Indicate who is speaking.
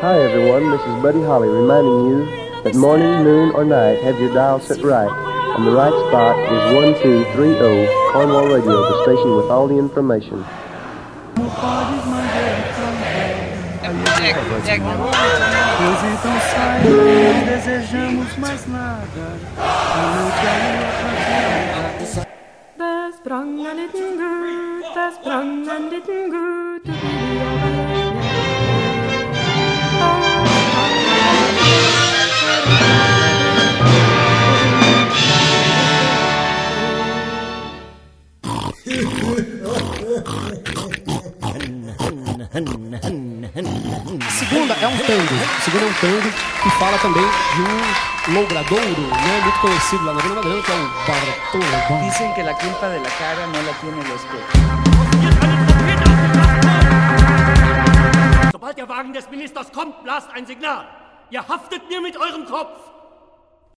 Speaker 1: Hi everyone, this is Buddy Holly reminding you that morning, noon, or night, have your dial set right. And the right spot is 1230 Cornwall Radio, the station with all the information.
Speaker 2: Sprang en liten gutt, der sprang en liten gutt ut i
Speaker 3: A segunda é um tango. A segunda é um tango que fala também de um logradouro, né, muito conhecido lá na Vila Madalena, que é o Bartolo.
Speaker 4: Dicen que la culpa de la cara no la tiene el espejo.
Speaker 5: Sobald der Wagen des Ministers kommt, blast ein Signal. Ihr haftet mir mit eurem Kopf.